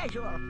schedule.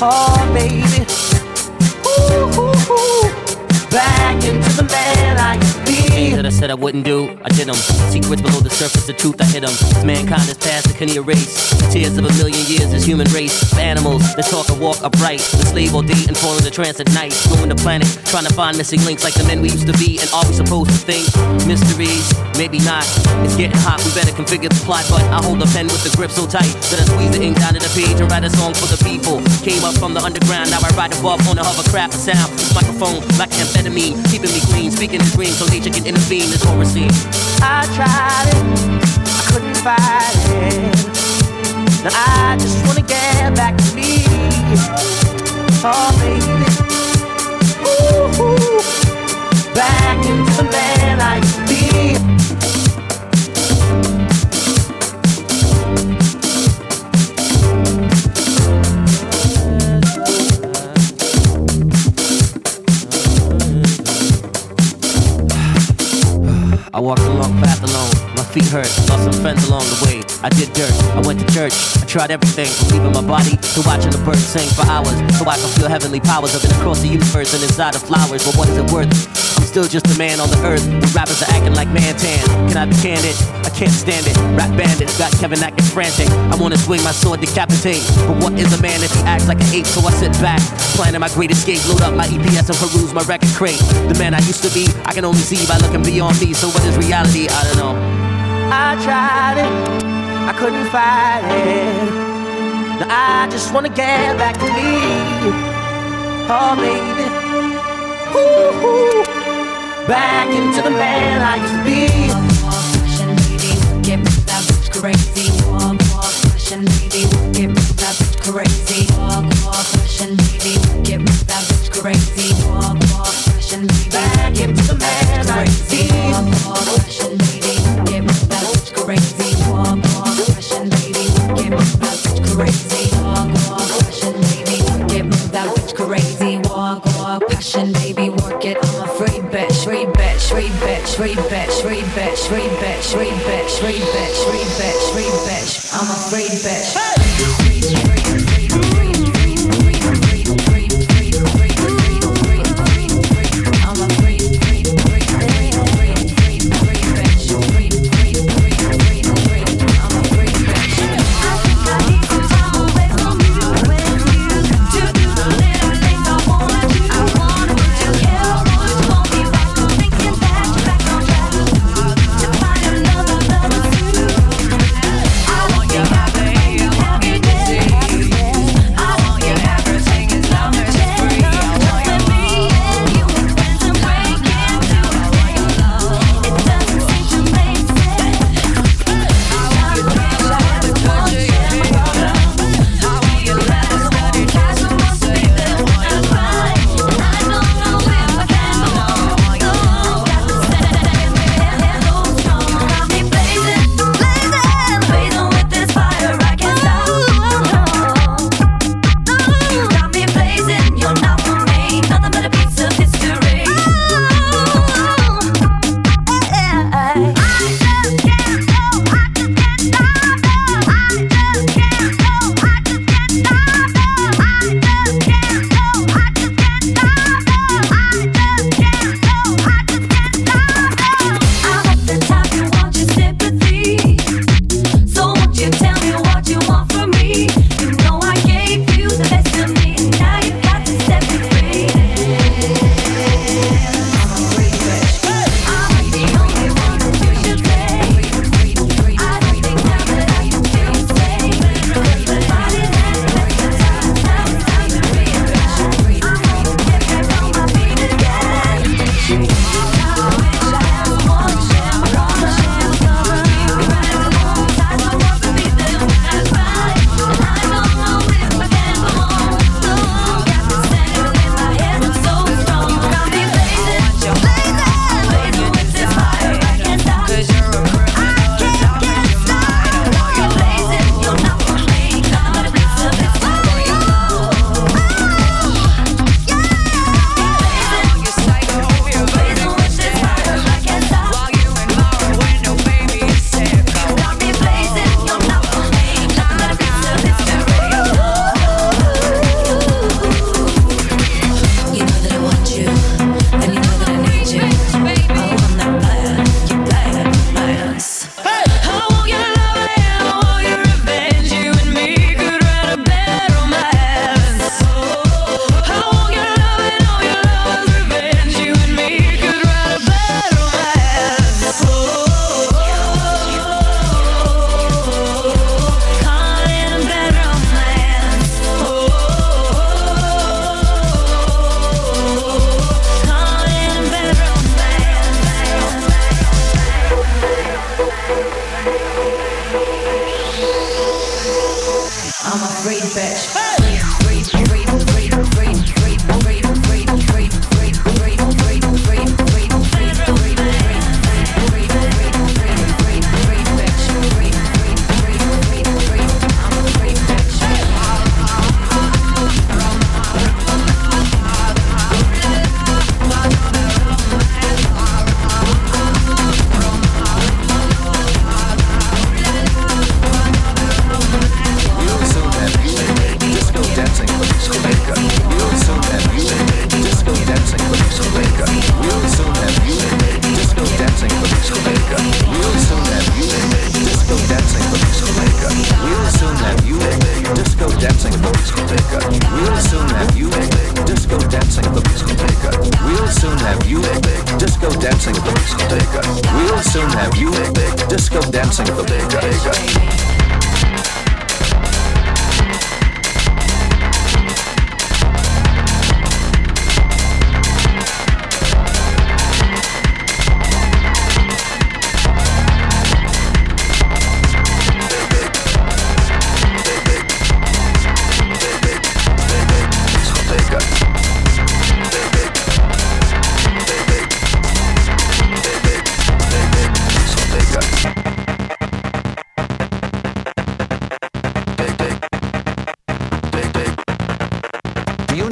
Oh, baby. I I wouldn't do, I did them. Secrets below the surface, the truth I hit them. Mankind is past, it can erase. The tears of a million years, this human race. Animals that talk and walk upright. Enslave all day and fall into trance at night. Roaming the planet, trying to find missing links like the men we used to be. And are we supposed to think? Mysteries, maybe not. It's getting hot, we better configure the plot. But I hold the pen with the grip so tight that I squeeze the ink down to the page and write a song for the people. Came up from the underground, now I ride above on a hovercraft of sound. Microphone like amphetamine, keeping me clean. Speaking in dreams so nature can intervene. Horror scene. I tried it, I couldn't fight it. Now I just wanna get back to me. Oh, baby. Ooh, back into the man I used to be. I walked a long path alone. My feet hurt, lost some friends along the way. I did dirt, I went to church. I tried everything from leaving my body to watching the birds sing for hours. So I can feel heavenly powers up and across the universe and inside the flowers. But what is it worth? Still just a man on the earth. The rappers are acting like Mantan. Can I be candid? I can't stand it. Rap bandits got Kevin acting frantic. I wanna swing my sword, decapitate. But what is a man if he acts like an ape? So I sit back, planning my great escape, load up my EPS and peruse my record crate. The man I used to be, I can only see by looking beyond me. So what is reality? I don't know. I tried it, I couldn't fight it. Now I just wanna get back to me. Oh, baby. Ooh, Ooh, back into the man I used to be. Get me that bitch crazy. Walk, walk, passion, get me that bitch crazy. Get me that bitch crazy. Back into the man I used to be. Get me that bitch crazy. Get me that bitch crazy. Get me that bitch crazy. rebatch, rebatch, rebatch, rebatch, rebatch, rebatch, rebatch, rebatch. I'm a free batch. Hey!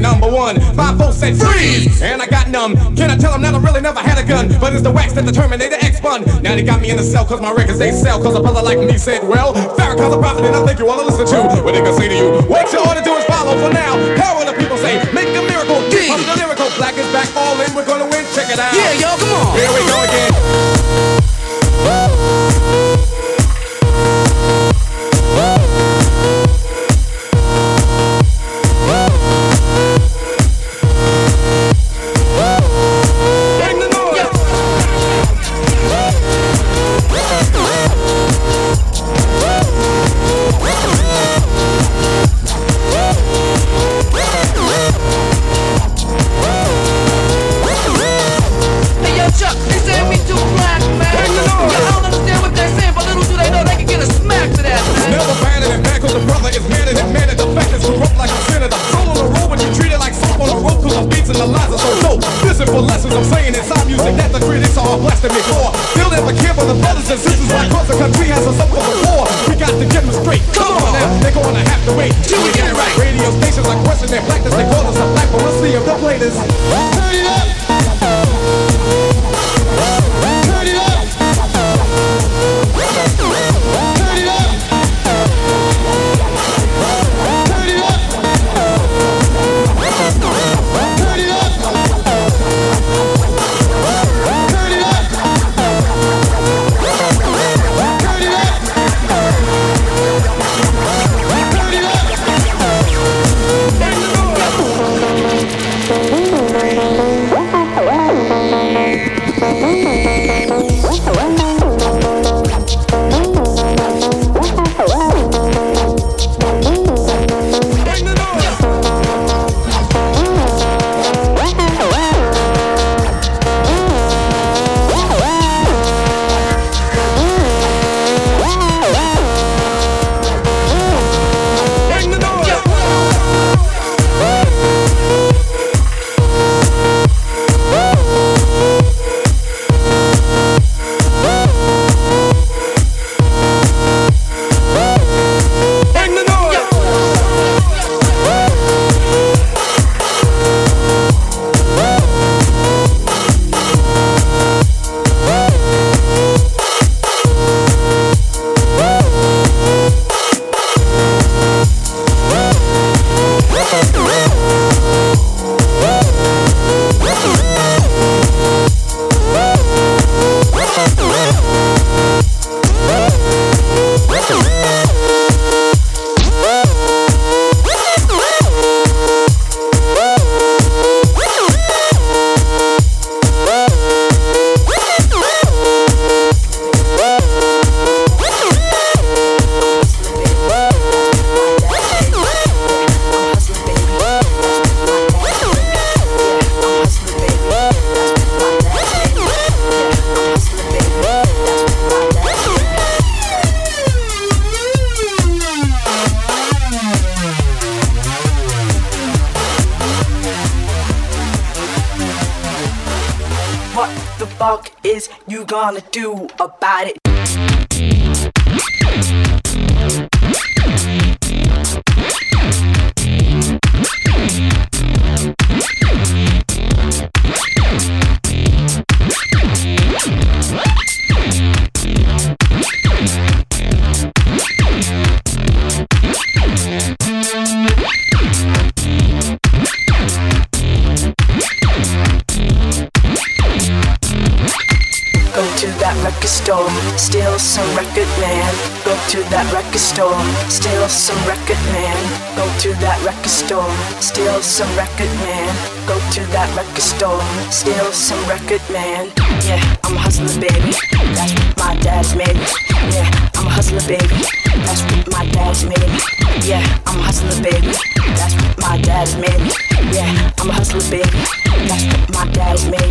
cause my voice say please and i got numb. can i tell them that i really never had a gun but it's the wax that determine the X1 now they got me in the cell cook my records they sell. Cause a brother like me said, well, Farrakhan's a prophet and I think you wanna listen to what they can say to you. What you ought to do is follow for now. How will the people say? Make a miracle. D. From the lyrical, black is back, all in, we're gonna win. Check it out. Yeah, y'all, come on. Here we go again. Store, steal some record man. Go to that record store, steal some record man. Go to that record store, steal some record man. Go to that record store, steal some record man. Yeah, I'm a hustler, baby. That's what my dad's made. Yeah, I'm a hustler, baby. That's what my dad's made. Yeah, I'm a hustler, baby. That's what my dad's made. Yeah, I'm a hustler, baby. That's what my dad's made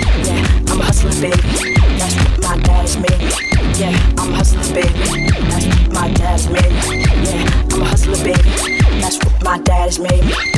I'm hustling baby. That's my dad's made. Yeah, I'm hustling baby. That's my dad's made. Yeah, I'm a hustler, baby. That's what my dad's me.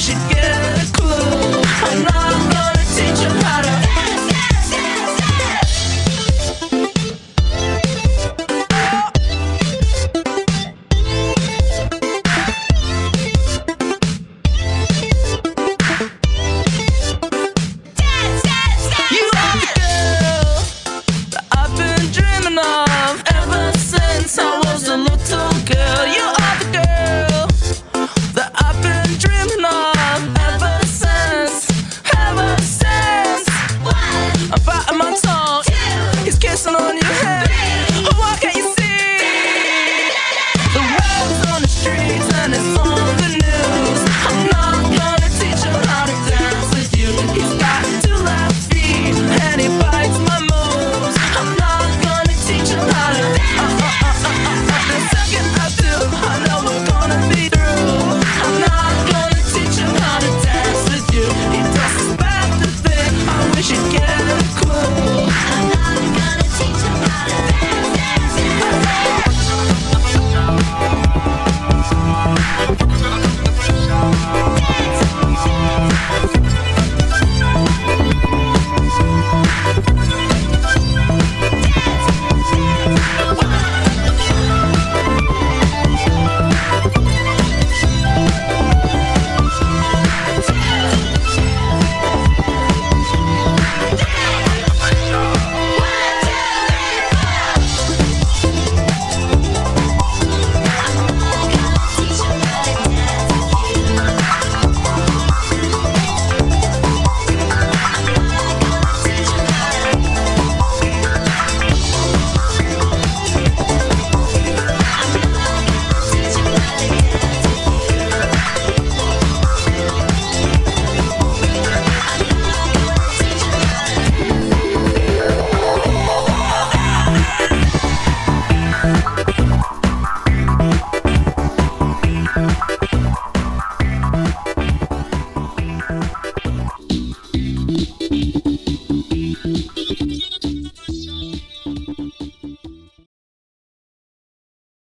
should get